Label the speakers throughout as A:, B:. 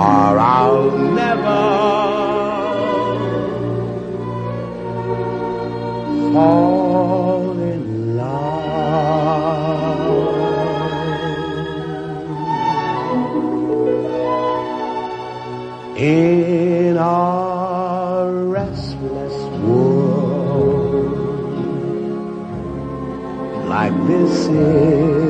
A: or I'll never fall in love. In our restless world, like this is.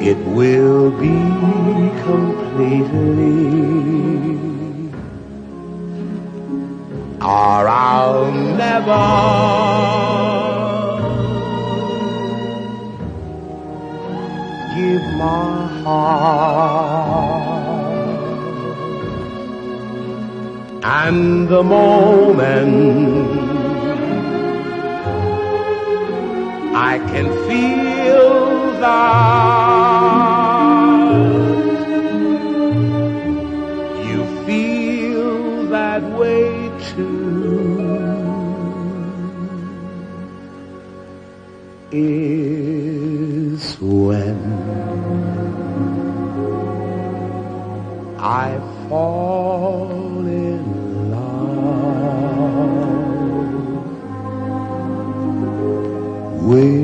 A: it will be completely, or I'll never give my heart. And the moment I can feel that Is when I fall in love with